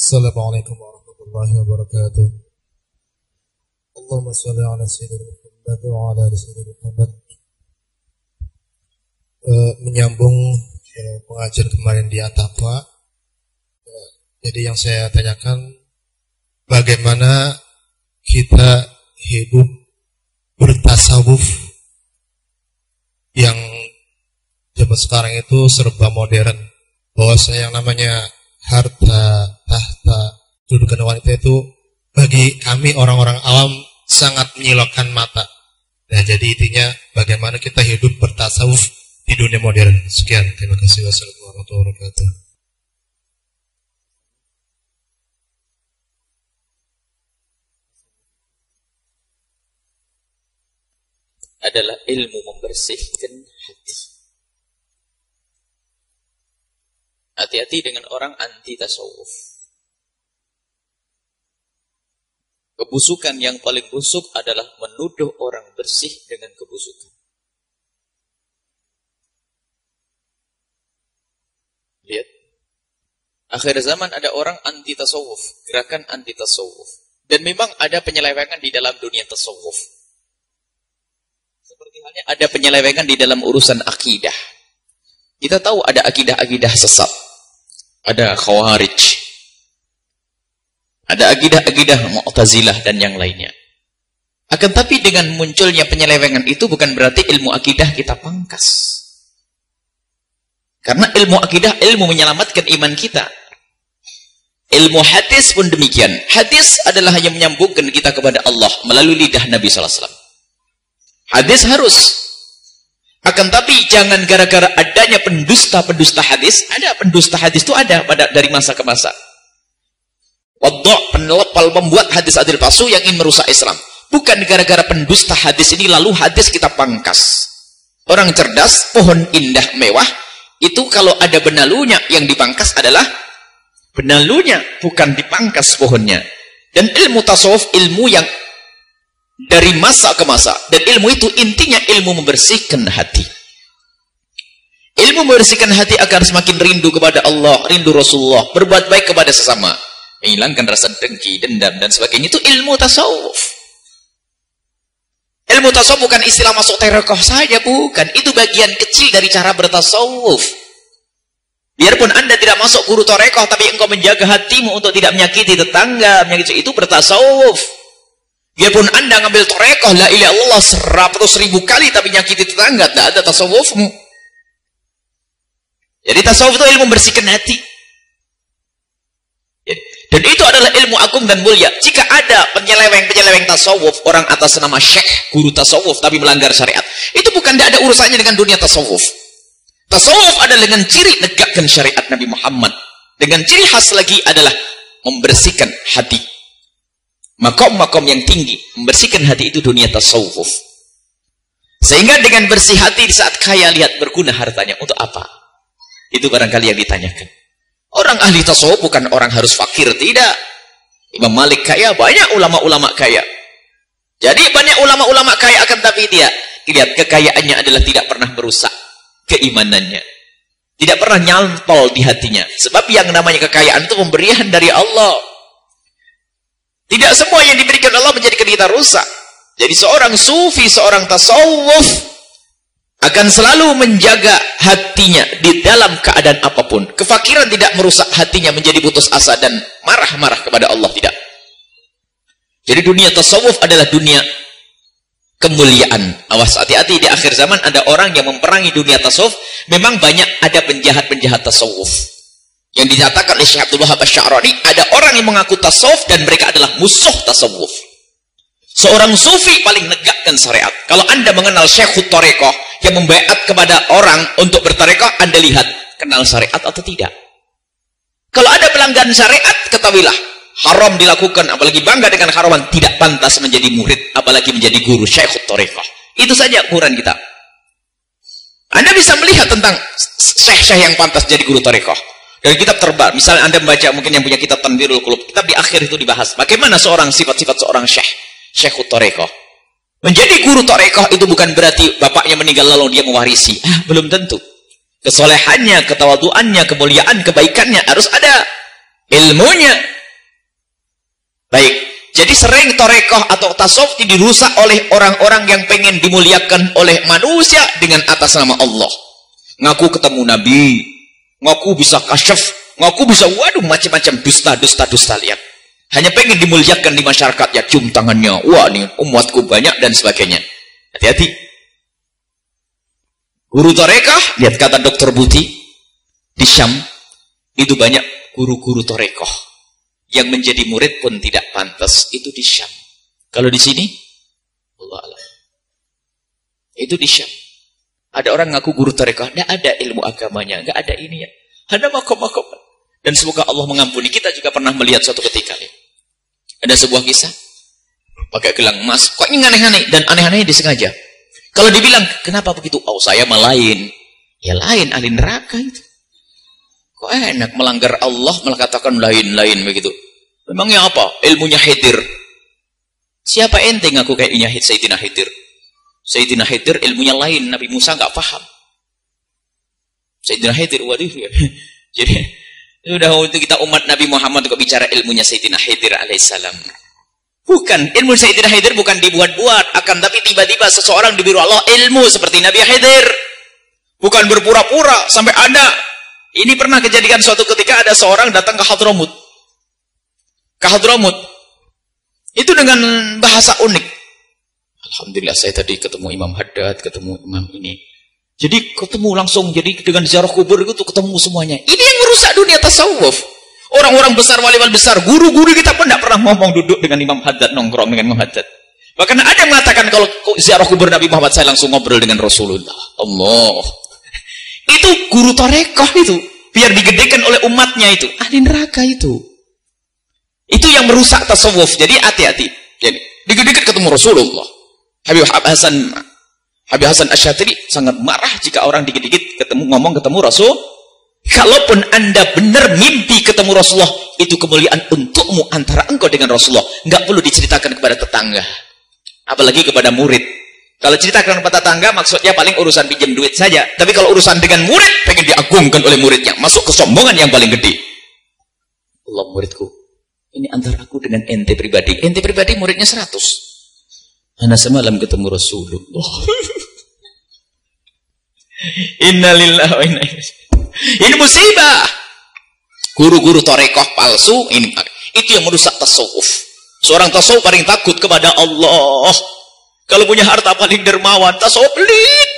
Assalamualaikum warahmatullahi wabarakatuh. Allahumma salli ala sayyidina Muhammad wa ala ali sayyidina Muhammad. Uh, menyambung uh, pengajar kemarin di Atapa. Uh, jadi yang saya tanyakan bagaimana kita hidup bertasawuf yang zaman sekarang itu serba modern. Bahwa yang namanya harta, dudukan wanita itu bagi kami orang-orang awam sangat menyilaukan mata. Nah, jadi intinya bagaimana kita hidup bertasawuf di dunia modern. Sekian, terima kasih. Wassalamualaikum warahmatullahi wabarakatuh. adalah ilmu membersihkan hati. Hati-hati dengan orang anti tasawuf. Kebusukan yang paling busuk adalah menuduh orang bersih dengan kebusukan. Lihat. Akhir zaman ada orang anti tasawuf, gerakan anti tasawuf. Dan memang ada penyelewengan di dalam dunia tasawuf. Seperti halnya ada penyelewengan di dalam urusan akidah. Kita tahu ada akidah-akidah sesat ada khawarij, ada akidah-akidah mu'tazilah dan yang lainnya. Akan tapi dengan munculnya penyelewengan itu bukan berarti ilmu akidah kita pangkas. Karena ilmu akidah, ilmu menyelamatkan iman kita. Ilmu hadis pun demikian. Hadis adalah yang menyambungkan kita kepada Allah melalui lidah Nabi SAW. Hadis harus akan tapi jangan gara-gara adanya pendusta-pendusta hadis, ada pendusta hadis itu ada pada dari masa ke masa. Wadok penelepal membuat hadis adil palsu yang ingin merusak Islam. Bukan gara-gara pendusta hadis ini lalu hadis kita pangkas. Orang cerdas, pohon indah mewah, itu kalau ada benalunya yang dipangkas adalah benalunya, bukan dipangkas pohonnya. Dan ilmu tasawuf, ilmu yang dari masa ke masa dan ilmu itu intinya ilmu membersihkan hati ilmu membersihkan hati agar semakin rindu kepada Allah rindu Rasulullah berbuat baik kepada sesama menghilangkan rasa dengki dendam dan sebagainya. Itu ilmu tasawuf. Ilmu tasawuf bukan istilah masuk terekoh saja bukan. Itu bagian kecil dari cara bertasawuf. Biarpun anda tidak masuk guru torekoh tapi engkau menjaga hatimu untuk tidak menyakiti tetangga menyakiti itu bertasawuf. Biarpun anda ngambil torekoh la ilaha Allah seratus ribu kali tapi nyakiti tetangga, tak ada tasawufmu. Jadi tasawuf itu ilmu membersihkan hati. Dan itu adalah ilmu agung dan mulia. Jika ada penyeleweng-penyeleweng tasawuf, orang atas nama syekh, guru tasawuf, tapi melanggar syariat. Itu bukan tidak ada urusannya dengan dunia tasawuf. Tasawuf adalah dengan ciri negakkan syariat Nabi Muhammad. Dengan ciri khas lagi adalah membersihkan hati makom-makom yang tinggi membersihkan hati itu dunia tasawuf sehingga dengan bersih hati di saat kaya lihat berguna hartanya untuk apa itu barangkali yang ditanyakan orang ahli tasawuf bukan orang harus fakir tidak. Imam Malik kaya banyak ulama-ulama kaya. Jadi banyak ulama-ulama kaya akan tapi dia lihat kekayaannya adalah tidak pernah merusak keimanannya. Tidak pernah nyantol di hatinya. Sebab yang namanya kekayaan itu pemberian dari Allah. Tidak semua yang diberikan Allah menjadikan kita rusak. Jadi seorang sufi, seorang tasawuf akan selalu menjaga hatinya di dalam keadaan apa pun. Kefakiran tidak merusak hatinya menjadi putus asa dan marah-marah kepada Allah tidak. Jadi dunia tasawuf adalah dunia kemuliaan. Awas hati-hati di akhir zaman ada orang yang memperangi dunia tasawuf. Memang banyak ada penjahat-penjahat tasawuf yang dinyatakan oleh Syekh Abdul Wahab Asy'arani ada orang yang mengaku tasawuf dan mereka adalah musuh tasawuf seorang sufi paling negakkan syariat. Kalau anda mengenal Syekh Tarekoh yang membayat kepada orang untuk bertarekoh anda lihat kenal syariat atau tidak? Kalau ada pelanggan syariat ketahuilah haram dilakukan apalagi bangga dengan haraman tidak pantas menjadi murid apalagi menjadi guru Syekh Tarekoh itu saja ukuran kita. Anda bisa melihat tentang syekh-syekh yang pantas jadi guru tarekoh dari kitab terbaru, misalnya Anda membaca mungkin yang punya kitab Tanbirul Qulub, kitab di akhir itu dibahas. Bagaimana seorang sifat-sifat seorang syekh, syekh Torekoh. Menjadi guru Torekoh itu bukan berarti bapaknya meninggal lalu dia mewarisi. Ah, belum tentu. Kesolehannya, ketawaduannya, kemuliaan, kebaikannya harus ada. ilmunya. Baik, jadi sering torekoh atau tasawuf dirusak oleh orang-orang yang pengen dimuliakan oleh manusia dengan atas nama Allah. Ngaku ketemu Nabi, ngaku bisa kasyaf, ngaku bisa waduh macam-macam dusta, dusta, dusta lihat. Hanya pengen dimuliakan di masyarakat ya cium tangannya. Wah nih umatku banyak dan sebagainya. Hati-hati. Guru torekah, lihat kata dokter Buti di Syam, itu banyak guru-guru torekoh yang menjadi murid pun tidak pantas itu di Syam. Kalau di sini, Allah Allah. Itu di Syam. Ada orang ngaku guru torekoh, tidak ada ilmu agamanya, nggak ada ini ya. Ada makom-makom. Dan semoga Allah mengampuni. Kita juga pernah melihat suatu ketika. Ya. Ada sebuah kisah. Pakai gelang emas. Kok ini aneh-aneh? Dan aneh-aneh disengaja. Kalau dibilang, kenapa begitu? Oh, saya malain. Ya lain, ahli neraka itu. Kok enak melanggar Allah, malah katakan lain-lain begitu. Memangnya apa? Ilmunya hidir. Siapa ente ngaku kayak ini Sayyidina Hidir? Sayyidina Hidir ilmunya lain. Nabi Musa nggak paham. Sayyidina Hidir, waduh ya. Jadi, sudah untuk kita umat Nabi Muhammad kok bicara ilmunya Sayyidina Hidir alaihissalam. Bukan, ilmu Sayyidina Hidir bukan dibuat-buat. Akan tapi tiba-tiba seseorang diberi Allah ilmu seperti Nabi Hidir. Bukan berpura-pura sampai ada ini pernah kejadian suatu ketika ada seorang datang ke Hadramut. Ke Hadramut. Itu dengan bahasa unik. Alhamdulillah saya tadi ketemu Imam Haddad, ketemu Imam ini. Jadi ketemu langsung, jadi dengan ziarah kubur itu ketemu semuanya. Ini merusak dunia tasawuf. Orang-orang besar, wali-wali besar, guru-guru kita pun tidak pernah ngomong duduk dengan Imam Haddad, nongkrong dengan Imam Haddad. Bahkan ada yang mengatakan kalau ziarah kubur Nabi Muhammad saya langsung ngobrol dengan Rasulullah. Allah. Itu guru torekoh itu. Biar digedekan oleh umatnya itu. Ahli neraka itu. Itu yang merusak tasawuf. Jadi hati-hati. Jadi digedekan ketemu Rasulullah. Habib Hasan Habib Hasan Asyatiri sangat marah jika orang dikit-dikit ketemu ngomong ketemu Rasul. Kalaupun anda benar mimpi ketemu Rasulullah, itu kemuliaan untukmu antara engkau dengan Rasulullah. Nggak perlu diceritakan kepada tetangga. Apalagi kepada murid. Kalau cerita ke kepada tangga maksudnya paling urusan pinjam duit saja. Tapi kalau urusan dengan murid pengen diagungkan oleh muridnya, masuk kesombongan yang paling gede. Allah muridku, ini antara aku dengan ente pribadi. Ente pribadi muridnya 100. Anak semalam ketemu Rasulullah. Innalillahi wa inna Ini musibah. Guru-guru torekoh palsu ini itu yang merusak tasawuf. Seorang tasawuf paling takut kepada Allah. Kalau punya harta paling dermawan, tasawuf pelit.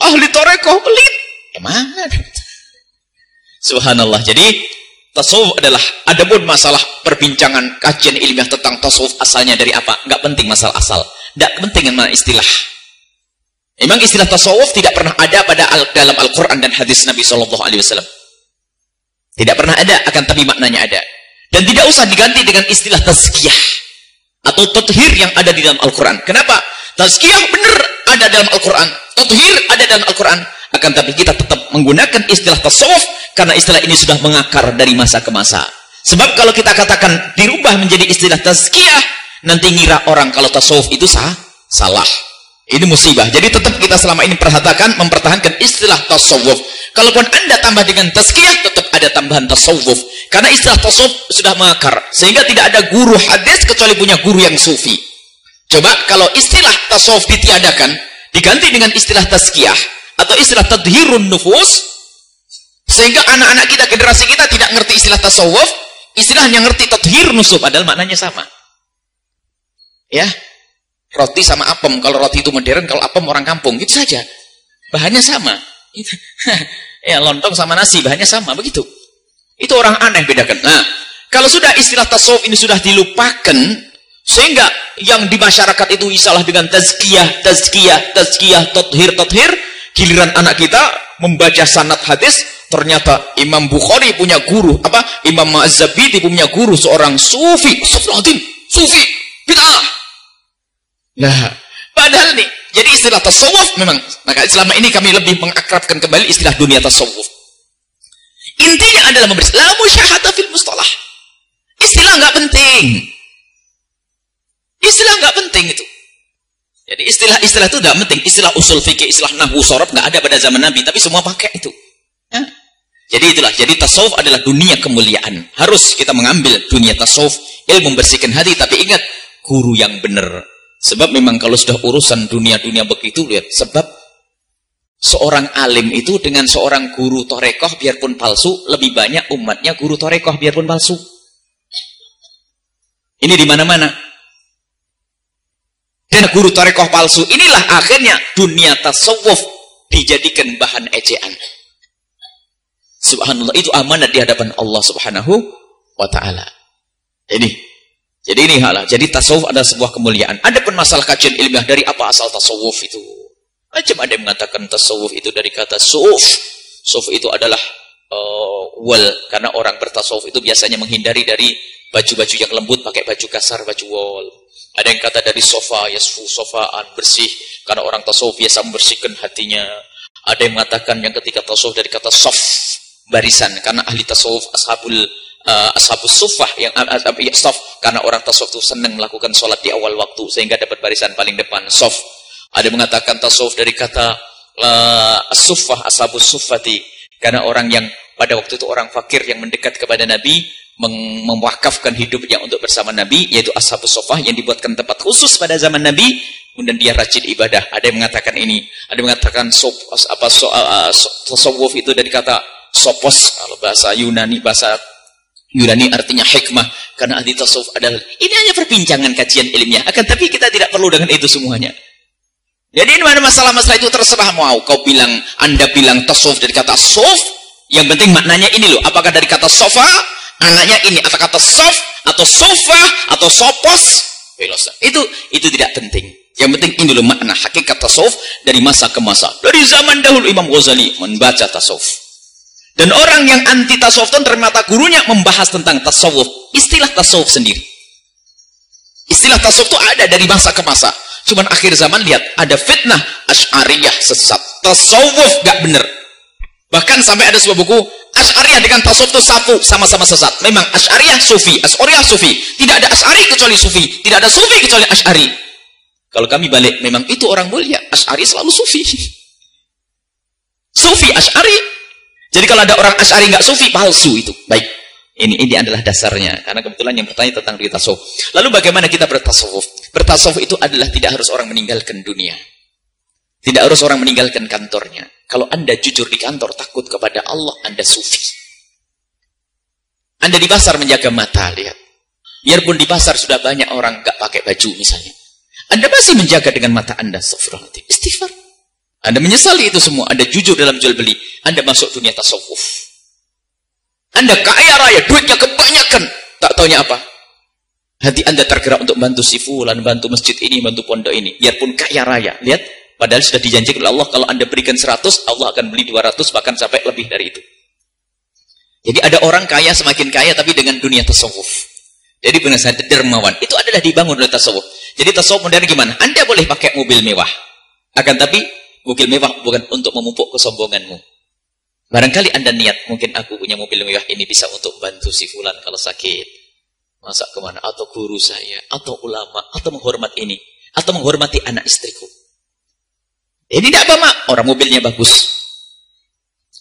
Ahli torekoh pelit. Emang Subhanallah. Jadi tasawuf adalah ada pun masalah perbincangan kajian ilmiah tentang tasawuf asalnya dari apa? Enggak penting masalah asal. Enggak penting mana istilah. Memang istilah tasawuf tidak pernah ada pada al dalam Al-Quran dan hadis Nabi Wasallam. Tidak pernah ada, akan tapi maknanya ada. Dan tidak usah diganti dengan istilah tazkiyah atau tathir yang ada di dalam Al-Quran. Kenapa? Tazkiyah benar ada dalam Al-Quran. Tathir ada dalam Al-Quran. Akan tapi kita tetap menggunakan istilah tasawuf karena istilah ini sudah mengakar dari masa ke masa. Sebab kalau kita katakan dirubah menjadi istilah tazkiyah, nanti ngira orang kalau tasawuf itu sah, salah. Ini musibah. Jadi tetap kita selama ini perhatikan, mempertahankan istilah tasawuf. Kalaupun anda tambah dengan tazkiyah, tetap ada tambahan tasawuf. Karena istilah tasawuf sudah mengakar. Sehingga tidak ada guru hadis kecuali punya guru yang sufi. Coba kalau istilah tasawuf ditiadakan, diganti dengan istilah tazkiyah, atau istilah tadhirun nufus, sehingga anak-anak kita, generasi kita tidak ngerti istilah tasawuf, istilahnya ngerti tadhir nusuf, padahal maknanya sama. Ya, roti sama apem. Kalau roti itu modern kalau apem orang kampung. Gitu saja. Bahannya sama. Ya lontong sama nasi bahannya sama. Begitu. Itu orang aneh bedakan. Nah kalau sudah istilah tasawuf ini sudah dilupakan sehingga yang di masyarakat itu isalah dengan tazkiyah tazkiyah tazkiyah tathir tathir giliran anak kita membaca sanad hadis ternyata Imam Bukhari punya guru apa? Imam Ma'zabidi punya guru seorang sufi. Sufi sufi. Bid'ah Nah, padahal nih, jadi istilah tasawuf memang, maka selama ini kami lebih mengakrabkan kembali istilah dunia tasawuf. Intinya adalah memberi la musyahata fil mustalah. Istilah nggak penting. Istilah nggak penting itu. Jadi istilah-istilah itu tidak penting. Istilah usul fikih, istilah nahwu sorab nggak ada pada zaman Nabi, tapi semua pakai itu. Ya? Jadi itulah, jadi tasawuf adalah dunia kemuliaan. Harus kita mengambil dunia tasawuf, ilmu membersihkan hati, tapi ingat, guru yang benar. Sebab memang kalau sudah urusan dunia-dunia begitu, lihat, sebab seorang alim itu dengan seorang guru torekoh biarpun palsu, lebih banyak umatnya guru torekoh biarpun palsu. Ini di mana-mana. Dan guru torekoh palsu inilah akhirnya dunia tasawuf dijadikan bahan ejaan. Subhanallah, itu amanat di hadapan Allah Subhanahu wa taala. Ini jadi ini halah. Jadi tasawuf adalah sebuah kemuliaan. Ada pun masalah kajian ilmiah dari apa asal tasawuf itu. Macam ada yang mengatakan tasawuf itu dari kata suf. Suf itu adalah uh, wal karena orang bertasawuf itu biasanya menghindari dari baju-baju yang lembut pakai baju kasar, baju wol. Ada yang kata dari sofa, yasfu sofaan bersih karena orang tasawuf biasa membersihkan hatinya. Ada yang mengatakan yang ketika tasawuf dari kata sof barisan karena ahli tasawuf ashabul uh, ashabus sufah yang uh, uh, ya, sof karena orang tasawuf itu senang melakukan sholat di awal waktu sehingga dapat barisan paling depan sof ada mengatakan tasawuf dari kata uh, sufah ashabus sufati karena orang yang pada waktu itu orang fakir yang mendekat kepada Nabi mewakafkan hidupnya untuk bersama Nabi yaitu ashabus sufah yang dibuatkan tempat khusus pada zaman Nabi kemudian dia rajin ibadah. Ada yang mengatakan ini. Ada yang mengatakan sof, apa so, uh, so, tasawuf itu dari kata sopos kalau bahasa Yunani bahasa Yunani artinya hikmah. Karena ahli tasawuf adalah ini hanya perbincangan kajian ilmiah. Akan tapi kita tidak perlu dengan itu semuanya. Jadi ini mana masalah-masalah itu terserah mau kau bilang anda bilang tasawuf dari kata sof yang penting maknanya ini loh. Apakah dari kata sofa anaknya ini. Atau kata sof atau sofa atau sopos itu itu tidak penting. Yang penting ini loh makna hakikat tasawuf dari masa ke masa. Dari zaman dahulu Imam Ghazali membaca tasawuf dan orang yang anti tasawuf itu ternyata gurunya membahas tentang tasawuf. Istilah tasawuf sendiri. Istilah tasawuf itu ada dari masa ke masa. Cuman akhir zaman lihat ada fitnah asyariyah sesat. Tasawuf gak bener. Bahkan sampai ada sebuah buku Asy'ariyah dengan tasawuf itu satu sama-sama sesat. Memang Asy'ariyah sufi, Asy'ariyah sufi. Tidak ada Asy'ari kecuali sufi, tidak ada sufi kecuali Asy'ari. Kalau kami balik, memang itu orang mulia. Asy'ari selalu sufi. Sufi Asy'ari jadi kalau ada orang Asy'ari nggak sufi, palsu itu. Baik. Ini ini adalah dasarnya. Karena kebetulan yang bertanya tentang tasawuf. Lalu bagaimana kita bertasawuf? Bertasawuf itu adalah tidak harus orang meninggalkan dunia. Tidak harus orang meninggalkan kantornya. Kalau Anda jujur di kantor, takut kepada Allah, Anda sufi. Anda di pasar menjaga mata, lihat. Biarpun di pasar sudah banyak orang nggak pakai baju misalnya. Anda masih menjaga dengan mata Anda. Astagfirullahaladzim. Istighfar. Anda menyesali itu semua. Anda jujur dalam jual beli. Anda masuk dunia tasawuf. Anda kaya raya, duitnya kebanyakan. Tak taunya apa? Hati Anda tergerak untuk bantu si fulan, bantu masjid ini, bantu pondok ini. Biarpun kaya raya. Lihat, padahal sudah dijanjikan oleh Allah, kalau Anda berikan 100, Allah akan beli 200, bahkan sampai lebih dari itu. Jadi ada orang kaya semakin kaya, tapi dengan dunia tasawuf. Jadi benar saya dermawan. Itu adalah dibangun oleh tasawuf. Jadi tasawuf modern gimana? Anda boleh pakai mobil mewah. Akan tapi mobil mewah bukan untuk memupuk kesombonganmu. Barangkali anda niat, mungkin aku punya mobil mewah ini bisa untuk bantu si fulan kalau sakit. Masa ke mana? Atau guru saya, atau ulama, atau menghormat ini. Atau menghormati anak istriku. Ini tidak apa, mak. Orang mobilnya bagus.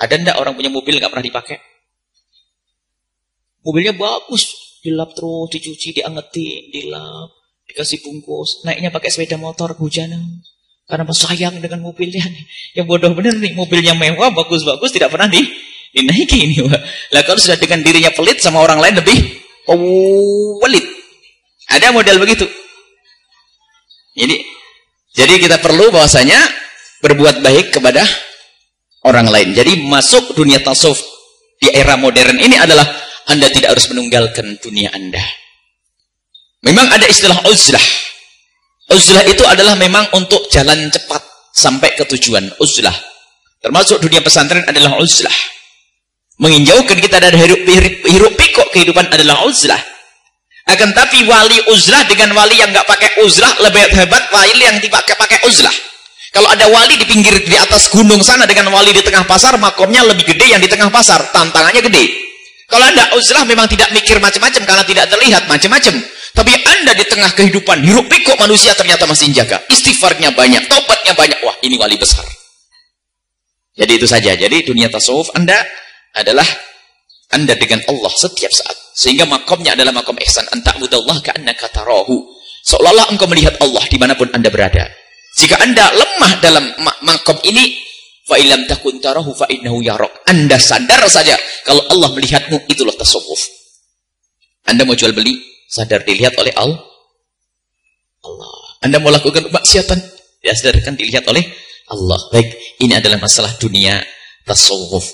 Ada ndak orang punya mobil nggak pernah dipakai? Mobilnya bagus. Dilap terus, dicuci, diangetin, dilap. Dikasih bungkus. Naiknya pakai sepeda motor, hujanan. Karena sayang dengan mobilnya. Yang bodoh bener nih, mobilnya mewah, bagus-bagus, tidak pernah di, dinaiki ini. Lah kalau sudah dengan dirinya pelit sama orang lain lebih pelit. Ada model begitu. Jadi, jadi kita perlu bahwasanya berbuat baik kepada orang lain. Jadi masuk dunia tasawuf di era modern ini adalah Anda tidak harus menunggalkan dunia Anda. Memang ada istilah uzlah. Uzlah itu adalah memang untuk jalan cepat sampai ke tujuan. Uzlah. Termasuk dunia pesantren adalah uzlah. Menginjaukan kita dari hirup, hirup, pikuk kehidupan adalah uzlah. Akan tapi wali uzlah dengan wali yang nggak pakai uzlah lebih hebat wali yang dipakai pakai uzlah. Kalau ada wali di pinggir di atas gunung sana dengan wali di tengah pasar, makomnya lebih gede yang di tengah pasar. Tantangannya gede. Kalau ada uzlah memang tidak mikir macam-macam karena tidak terlihat macam-macam. Tapi anda di tengah kehidupan, hiruk pikuk manusia ternyata masih jaga. Istighfarnya banyak, taubatnya banyak. Wah, ini wali besar. Jadi itu saja. Jadi dunia tasawuf anda adalah anda dengan Allah setiap saat. Sehingga makomnya adalah makom ihsan. Anta'budallah ka'annaka tarahu. Seolah-olah engkau melihat Allah di mana pun anda berada. Jika anda lemah dalam makom ini, fa'ilam takun tarahu fa'innahu yarok. Anda sadar saja kalau Allah melihatmu, itulah tasawuf. Anda mau jual beli, sadar dilihat oleh Allah. Allah. Anda mau lakukan maksiatan, ya sadarkan dilihat oleh Allah. Baik, ini adalah masalah dunia tasawuf.